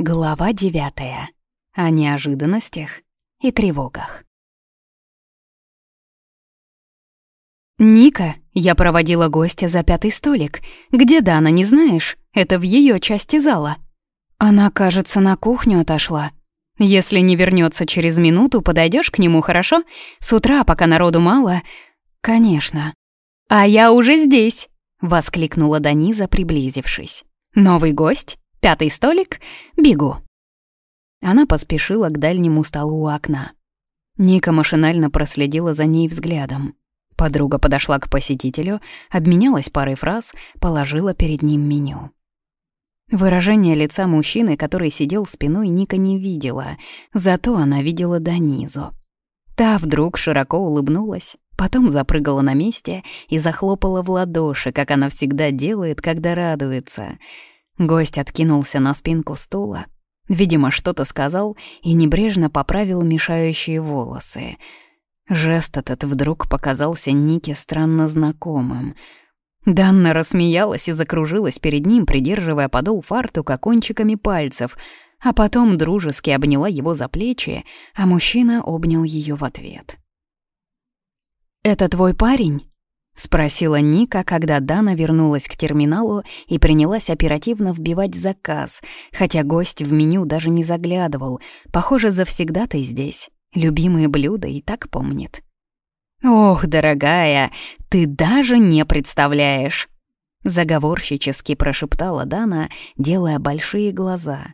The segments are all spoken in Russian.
Глава девятая. О неожиданностях и тревогах. «Ника, я проводила гостя за пятый столик. Где Дана, не знаешь? Это в ее части зала. Она, кажется, на кухню отошла. Если не вернется через минуту, подойдешь к нему, хорошо? С утра, пока народу мало. Конечно. А я уже здесь!» — воскликнула Даниза, приблизившись. «Новый гость? Пятый столик? Бегу». Она поспешила к дальнему столу у окна. Ника машинально проследила за ней взглядом. Подруга подошла к посетителю, обменялась парой фраз, положила перед ним меню. Выражение лица мужчины, который сидел спиной, Ника не видела, зато она видела Данизу. Та вдруг широко улыбнулась, потом запрыгала на месте и захлопала в ладоши, как она всегда делает, когда радуется — Гость откинулся на спинку стула, видимо, что-то сказал и небрежно поправил мешающие волосы. Жест этот вдруг показался Нике странно знакомым. Данна рассмеялась и закружилась перед ним, придерживая подол фартука кончиками пальцев, а потом дружески обняла его за плечи, а мужчина обнял ее в ответ. «Это твой парень?» — спросила Ника, когда Дана вернулась к терминалу и принялась оперативно вбивать заказ, хотя гость в меню даже не заглядывал. Похоже, завсегда-то здесь. Любимые блюда и так помнит. «Ох, дорогая, ты даже не представляешь!» Заговорщически прошептала Дана, делая большие глаза,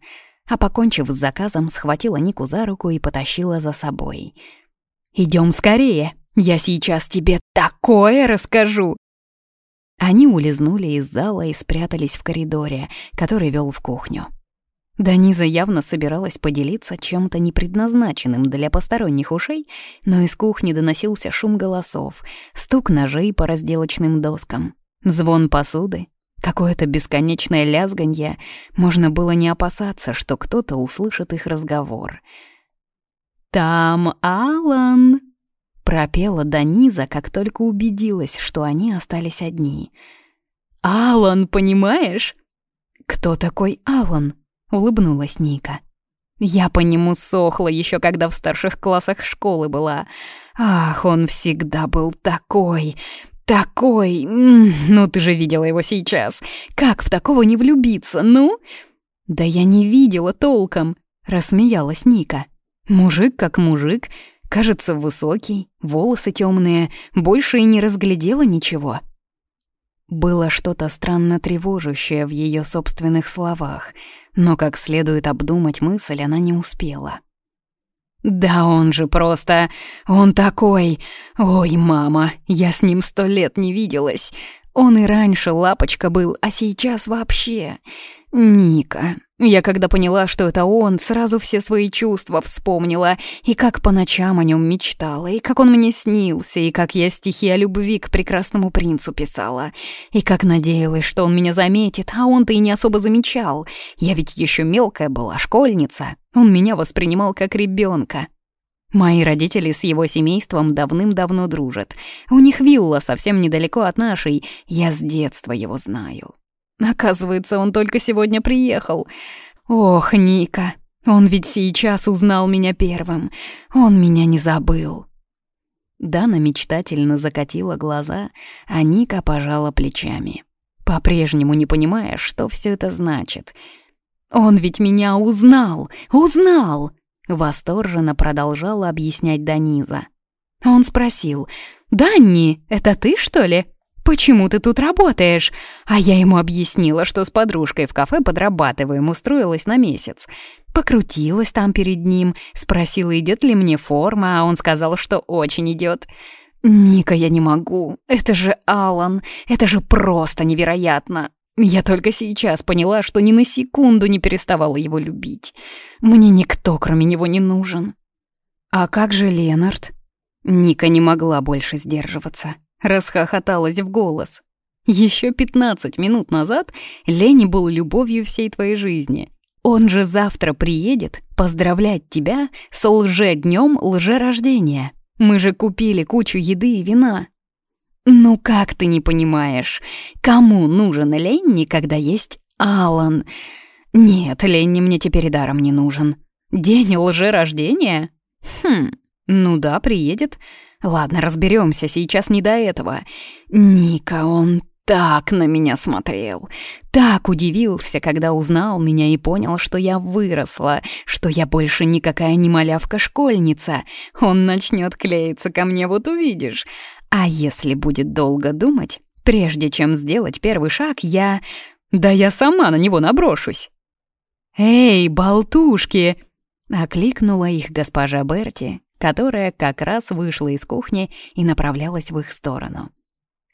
а, покончив с заказом, схватила Нику за руку и потащила за собой. «Идем скорее!» Я сейчас тебе такое расскажу!» Они улизнули из зала и спрятались в коридоре, который вел в кухню. Даниза явно собиралась поделиться чем-то непредназначенным для посторонних ушей, но из кухни доносился шум голосов, стук ножей по разделочным доскам, звон посуды, какое-то бесконечное лязганье. Можно было не опасаться, что кто-то услышит их разговор. «Там Алан!» Пропела до низа, как только убедилась, что они остались одни. «Алан, понимаешь?» «Кто такой Алан?» — улыбнулась Ника. «Я по нему сохла еще когда в старших классах школы была. Ах, он всегда был такой, такой... Ну, ты же видела его сейчас. Как в такого не влюбиться, ну?» «Да я не видела толком», — рассмеялась Ника. «Мужик как мужик, Кажется, высокий, волосы темные, больше и не разглядела ничего. Было что-то странно тревожащее в ее собственных словах, но как следует обдумать мысль она не успела. «Да он же просто... Он такой... Ой, мама, я с ним сто лет не виделась. Он и раньше лапочка был, а сейчас вообще... Ника, я когда поняла, что это он, сразу все свои чувства вспомнила, и как по ночам о нем мечтала, и как он мне снился, и как я стихи о любви к прекрасному принцу писала, и как надеялась, что он меня заметит, а он-то и не особо замечал. Я ведь еще мелкая была, школьница. Он меня воспринимал как ребенка. Мои родители с его семейством давным-давно дружат. У них вилла совсем недалеко от нашей, я с детства его знаю. Оказывается, он только сегодня приехал. Ох, Ника, он ведь сейчас узнал меня первым. Он меня не забыл. Дана мечтательно закатила глаза, а Ника пожала плечами, по-прежнему не понимая, что все это значит. «Он ведь меня узнал! Узнал!» Восторженно продолжала объяснять Даниза. Он спросил, «Данни, это ты, что ли?» «Почему ты тут работаешь?» А я ему объяснила, что с подружкой в кафе подрабатываем, устроилась на месяц. Покрутилась там перед ним, спросила, идет ли мне форма, а он сказал, что очень идет. «Ника, я не могу. Это же Алан. Это же просто невероятно. Я только сейчас поняла, что ни на секунду не переставала его любить. Мне никто, кроме него, не нужен». «А как же Ленард?» Ника не могла больше сдерживаться. Расхохоталась в голос. Еще 15 минут назад Лени был любовью всей твоей жизни. Он же завтра приедет поздравлять тебя с лже-днем лже-рождения. Мы же купили кучу еды и вина. Ну как ты не понимаешь, кому нужен Ленни, когда есть Алан? Нет, Ленни мне теперь даром не нужен. День лжерождения? Хм, ну да, приедет. Ладно, разберемся, сейчас не до этого. Ника, он так на меня смотрел, так удивился, когда узнал меня и понял, что я выросла, что я больше никакая не малявка-школьница. Он начнет клеиться ко мне, вот увидишь. А если будет долго думать, прежде чем сделать первый шаг, я... Да я сама на него наброшусь. «Эй, болтушки!» — окликнула их госпожа Берти, которая как раз вышла из кухни и направлялась в их сторону.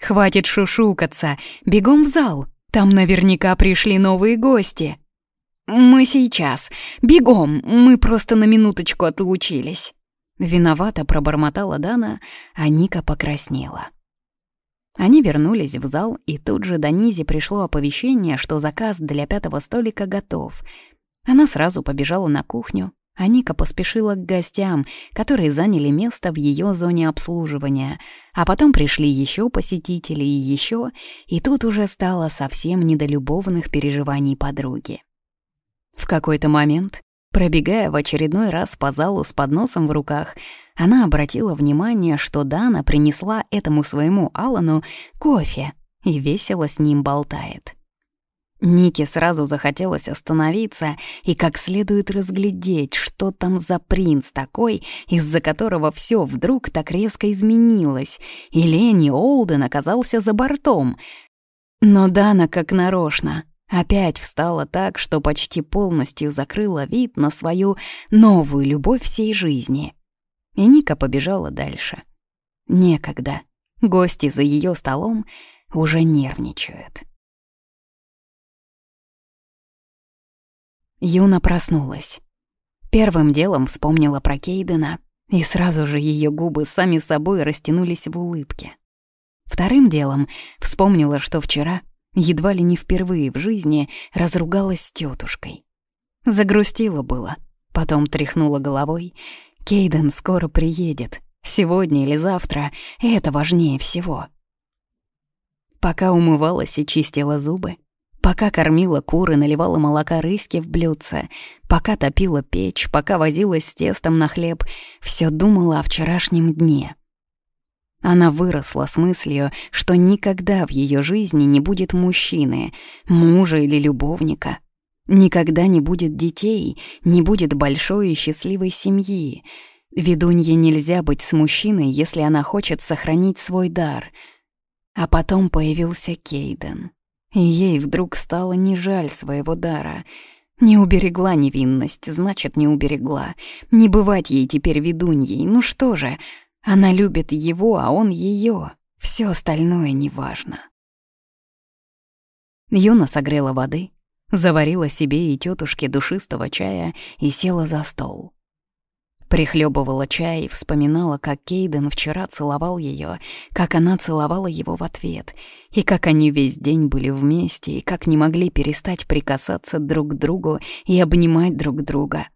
«Хватит шушукаться! Бегом в зал! Там наверняка пришли новые гости!» «Мы сейчас! Бегом! Мы просто на минуточку отлучились!» Виновато пробормотала Дана, а Ника покраснела. Они вернулись в зал, и тут же до Низи пришло оповещение, что заказ для пятого столика готов. Она сразу побежала на кухню, а Ника поспешила к гостям, которые заняли место в ее зоне обслуживания. А потом пришли еще посетители и еще, и тут уже стало совсем не до любовных переживаний подруги. В какой-то момент, пробегая в очередной раз по залу с подносом в руках, она обратила внимание, что Дана принесла этому своему Алану кофе и весело с ним болтает. Нике сразу захотелось остановиться и как следует разглядеть, что там за принц такой, из-за которого все вдруг так резко изменилось, и Лени Олден оказался за бортом. Но Дана как нарочно опять встала так, что почти полностью закрыла вид на свою новую любовь всей жизни. И Ника побежала дальше. Некогда. Гости за ее столом уже нервничают. Юна проснулась. Первым делом вспомнила про Кейдена, и сразу же ее губы сами собой растянулись в улыбке. Вторым делом вспомнила, что вчера, едва ли не впервые в жизни, разругалась с тетушкой. Загрустила было, потом тряхнула головой. Кейден скоро приедет, сегодня или завтра, это важнее всего. Пока умывалась и чистила зубы, Пока кормила куры, наливала молока рыськи в блюдце, пока топила печь, пока возилась с тестом на хлеб, все думала о вчерашнем дне. Она выросла с мыслью, что никогда в ее жизни не будет мужчины, мужа или любовника. Никогда не будет детей, не будет большой и счастливой семьи. Ведунье нельзя быть с мужчиной, если она хочет сохранить свой дар. А потом появился Кейден. И ей вдруг стало не жаль своего дара. Не уберегла невинность, значит, не уберегла. Не бывать ей теперь ведуньей, ну что же, она любит его, а он ее. Все остальное неважно. Юна согрела воды, заварила себе и тетушке душистого чая и села за стол. Прихлебывала чай и вспоминала, как Кейден вчера целовал ее, как она целовала его в ответ, и как они весь день были вместе, и как не могли перестать прикасаться друг к другу и обнимать друг друга.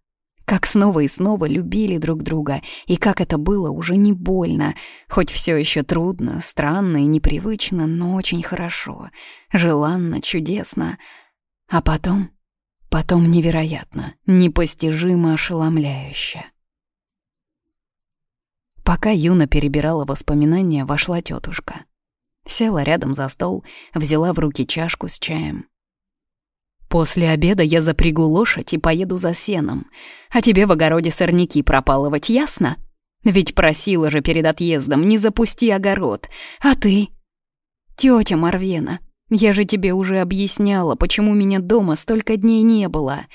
Как снова и снова любили друг друга, и как это было уже не больно, хоть все еще трудно, странно и непривычно, но очень хорошо, желанно, чудесно. А потом, потом невероятно, непостижимо ошеломляюще. Пока Юна перебирала воспоминания, вошла тетушка. Села рядом за стол, взяла в руки чашку с чаем. «После обеда я запрягу лошадь и поеду за сеном, а тебе в огороде сорняки пропалывать, ясно? Ведь просила же перед отъездом, не запусти огород. А ты?» «Тетя Марвена, я же тебе уже объясняла, почему меня дома столько дней не было.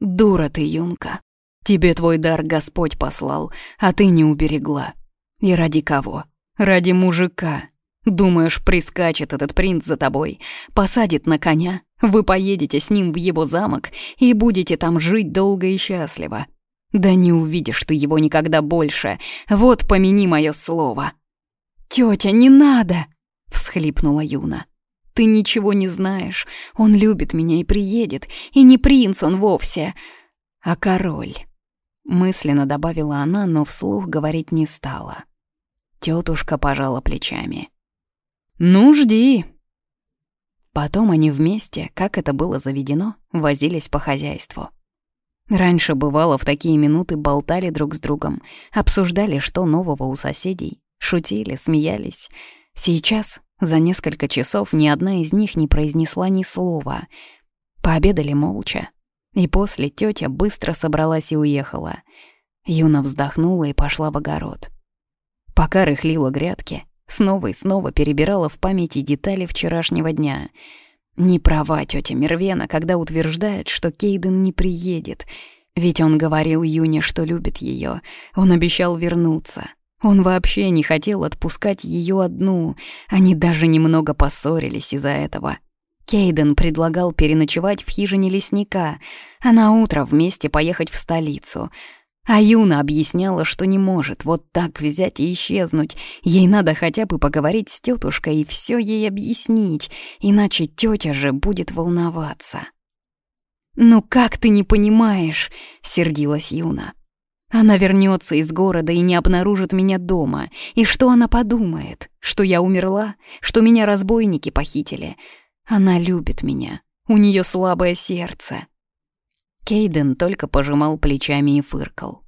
Дура ты, Юнка. Тебе твой дар Господь послал, а ты не уберегла. И ради кого? Ради мужика. Думаешь, прискачет этот принц за тобой, посадит на коня, вы поедете с ним в его замок и будете там жить долго и счастливо. Да не увидишь ты его никогда больше. Вот помяни мое слово. Тетя, не надо, всхлипнула Юна. Ты ничего не знаешь. Он любит меня и приедет, и не принц он вовсе, а король. Мысленно добавила она, но вслух говорить не стала. Тетушка пожала плечами. «Ну, жди». Потом они вместе, как это было заведено, возились по хозяйству. Раньше, бывало, в такие минуты болтали друг с другом, обсуждали, что нового у соседей, шутили, смеялись. Сейчас, за несколько часов, ни одна из них не произнесла ни слова. Пообедали молча. И после тетя быстро собралась и уехала. Юна вздохнула и пошла в огород. Пока рыхлила грядки, снова и снова перебирала в памяти детали вчерашнего дня — не права тетя Мервена, когда утверждает, что Кейден не приедет. Ведь он говорил Юне, что любит ее. Он обещал вернуться. Он вообще не хотел отпускать ее одну. Они даже немного поссорились из-за этого. Кейден предлагал переночевать в хижине лесника, а на утро вместе поехать в столицу — а Юна объясняла, что не может вот так взять и исчезнуть. Ей надо хотя бы поговорить с тетушкой и все ей объяснить, иначе тетя же будет волноваться. «Ну как ты не понимаешь?» — сердилась Юна. «Она вернется из города и не обнаружит меня дома. И что она подумает? Что я умерла? Что меня разбойники похитили? Она любит меня. У нее слабое сердце. Кейден только пожимал плечами и фыркал.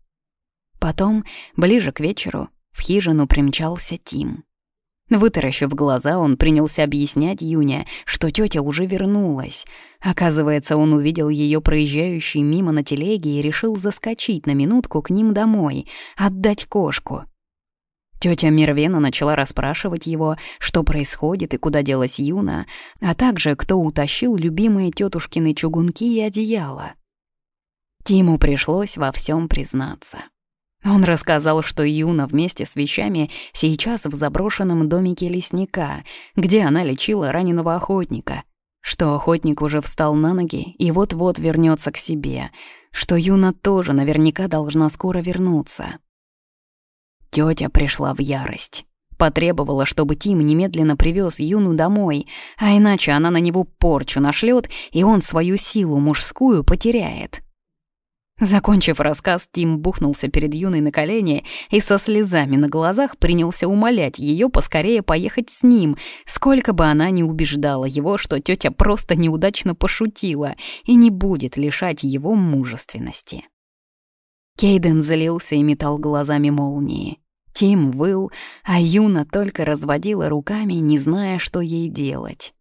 Потом, ближе к вечеру, в хижину примчался Тим. Вытаращив глаза, он принялся объяснять Юне, что тетя уже вернулась. Оказывается, он увидел ее проезжающей мимо на телеге и решил заскочить на минутку к ним домой, отдать кошку. Тетя Мервена начала расспрашивать его, что происходит и куда делась Юна, а также кто утащил любимые тетушкины чугунки и одеяло. Тиму пришлось во всем признаться. Он рассказал, что Юна вместе с вещами сейчас в заброшенном домике лесника, где она лечила раненого охотника, что охотник уже встал на ноги и вот-вот вернется к себе, что Юна тоже наверняка должна скоро вернуться. Тетя пришла в ярость. Потребовала, чтобы Тим немедленно привез Юну домой, а иначе она на него порчу нашлет, и он свою силу мужскую потеряет. Закончив рассказ, Тим бухнулся перед Юной на колени и со слезами на глазах принялся умолять ее поскорее поехать с ним, сколько бы она ни убеждала его, что тетя просто неудачно пошутила и не будет лишать его мужественности. Кейден залился и метал глазами молнии. Тим выл, а Юна только разводила руками, не зная, что ей делать.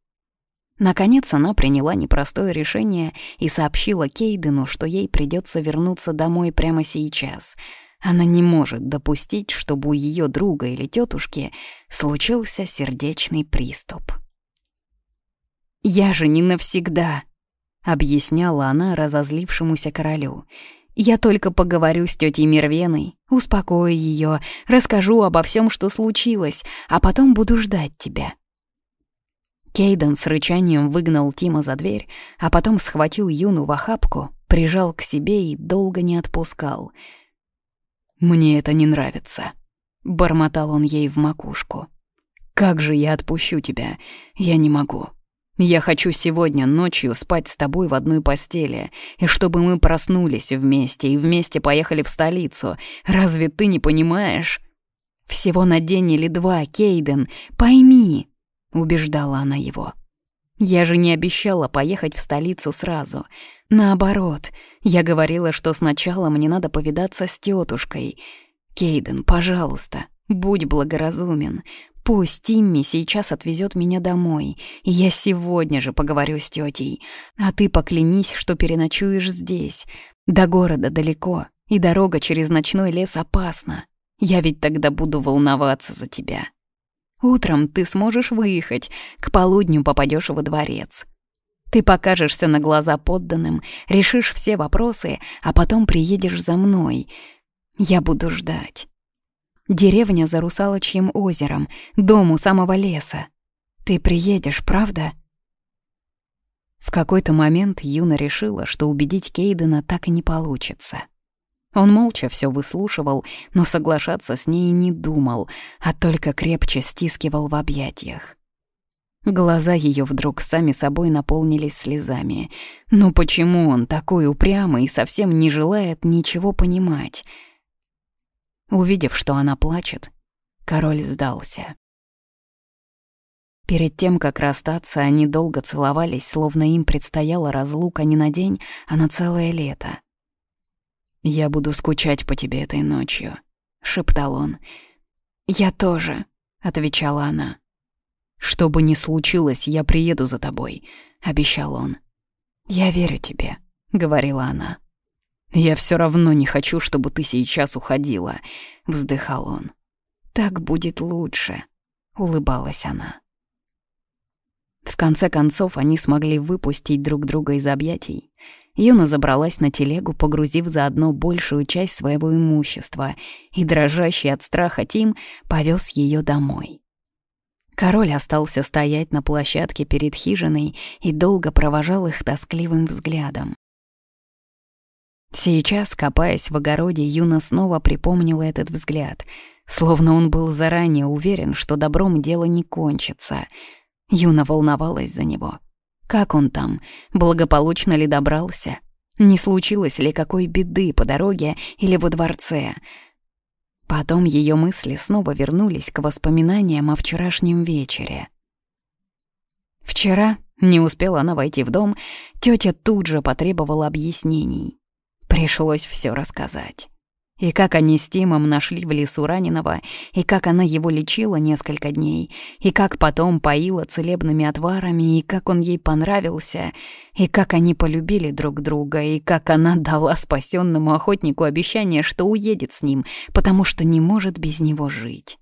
Наконец она приняла непростое решение и сообщила Кейдену, что ей придется вернуться домой прямо сейчас. Она не может допустить, чтобы у ее друга или тетушки случился сердечный приступ. «Я же не навсегда», — объясняла она разозлившемуся королю. «Я только поговорю с тетей Мервеной, успокою ее, расскажу обо всем, что случилось, а потом буду ждать тебя. Кейден с рычанием выгнал Тима за дверь, а потом схватил Юну в охапку, прижал к себе и долго не отпускал. «Мне это не нравится», — бормотал он ей в макушку. «Как же я отпущу тебя? Я не могу. Я хочу сегодня ночью спать с тобой в одной постели, и чтобы мы проснулись вместе и вместе поехали в столицу. Разве ты не понимаешь?» «Всего на день или два, Кейден, пойми!» — убеждала она его. «Я же не обещала поехать в столицу сразу. Наоборот, я говорила, что сначала мне надо повидаться с тетушкой. Кейден, пожалуйста, будь благоразумен. Пусть Тимми сейчас отвезет меня домой, я сегодня же поговорю с тетей. А ты поклянись, что переночуешь здесь. До города далеко, и дорога через ночной лес опасна. Я ведь тогда буду волноваться за тебя». Утром ты сможешь выехать, к полудню попадешь во дворец. Ты покажешься на глаза подданным, решишь все вопросы, а потом приедешь за мной. Я буду ждать. Деревня за Русалочьим озером, дом у самого леса. Ты приедешь, правда?» В какой-то момент Юна решила, что убедить Кейдена так и не получится. Он молча все выслушивал, но соглашаться с ней не думал, а только крепче стискивал в объятиях. Глаза ее вдруг сами собой наполнились слезами. Ну почему он такой упрямый и совсем не желает ничего понимать? Увидев, что она плачет, король сдался. Перед тем, как расстаться, они долго целовались, словно им предстояла разлука не на день, а на целое лето. «Я буду скучать по тебе этой ночью», — шептал он. «Я тоже», — отвечала она. «Что бы ни случилось, я приеду за тобой», — обещал он. «Я верю тебе», — говорила она. «Я все равно не хочу, чтобы ты сейчас уходила», — вздыхал он. «Так будет лучше», — улыбалась она. В конце концов, они смогли выпустить друг друга из объятий. Юна забралась на телегу, погрузив заодно большую часть своего имущества, и дрожащий от страха Тим повез ее домой. Король остался стоять на площадке перед хижиной и долго провожал их тоскливым взглядом. Сейчас, копаясь в огороде, Юна снова припомнила этот взгляд, словно он был заранее уверен, что добром дело не кончится. Юна волновалась за него. Как он там? Благополучно ли добрался? Не случилось ли какой беды по дороге или во дворце? Потом ее мысли снова вернулись к воспоминаниям о вчерашнем вечере. Вчера, не успела она войти в дом, тетя тут же потребовала объяснений. Пришлось все рассказать. И как они с Тимом нашли в лесу раненого, и как она его лечила несколько дней, и как потом поила целебными отварами, и как он ей понравился, и как они полюбили друг друга, и как она дала спасенному охотнику обещание, что уедет с ним, потому что не может без него жить.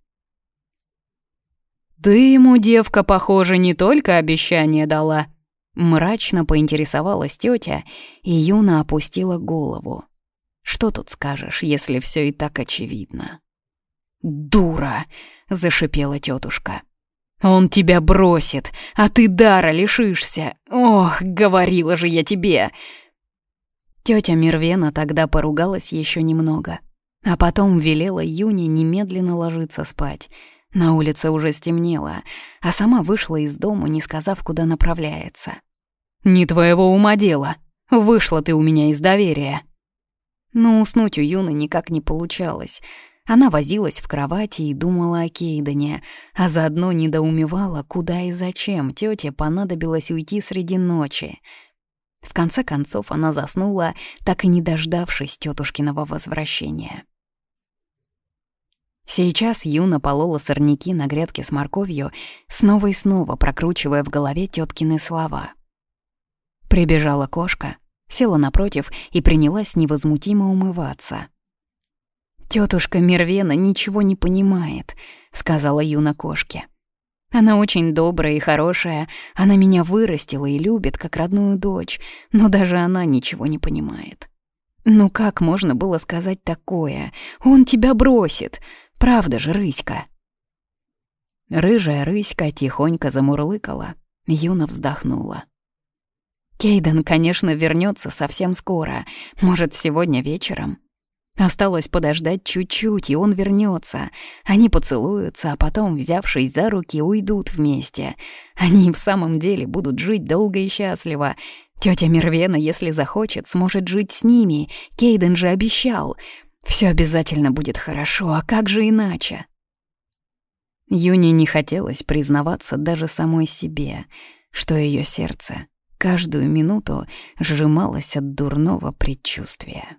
«Ты ему, девка, похоже, не только обещание дала», Мрачно поинтересовалась тетя, и Юна опустила голову. Что тут скажешь, если все и так очевидно? «Дура!» — зашипела тетушка. «Он тебя бросит, а ты дара лишишься! Ох, говорила же я тебе!» Тетя Мервена тогда поругалась еще немного, а потом велела Юне немедленно ложиться спать. На улице уже стемнело, а сама вышла из дома, не сказав, куда направляется. «Не твоего ума дело. Вышла ты у меня из доверия». Но уснуть у Юны никак не получалось. Она возилась в кровати и думала о Кейдене, а заодно недоумевала, куда и зачем тете понадобилось уйти среди ночи. В конце концов она заснула, так и не дождавшись тетушкиного возвращения. Сейчас Юна полола сорняки на грядке с морковью, снова и снова прокручивая в голове теткины слова. Прибежала кошка, села напротив и принялась невозмутимо умываться. «Тётушка Мервена ничего не понимает», — сказала Юна кошке. «Она очень добрая и хорошая, она меня вырастила и любит, как родную дочь, но даже она ничего не понимает». «Ну как можно было сказать такое? Он тебя бросит! Правда же, рыська?» Рыжая рыська тихонько замурлыкала. Юна вздохнула. Кейден, конечно, вернется совсем скоро, может, сегодня вечером. Осталось подождать чуть-чуть, и он вернется. Они поцелуются, а потом, взявшись за руки, уйдут вместе. Они в самом деле будут жить долго и счастливо. Тетя Мервена, если захочет, сможет жить с ними. Кейден же обещал. Все обязательно будет хорошо, а как же иначе? Юне не хотелось признаваться даже самой себе, что ее сердце каждую минуту сжималась от дурного предчувствия.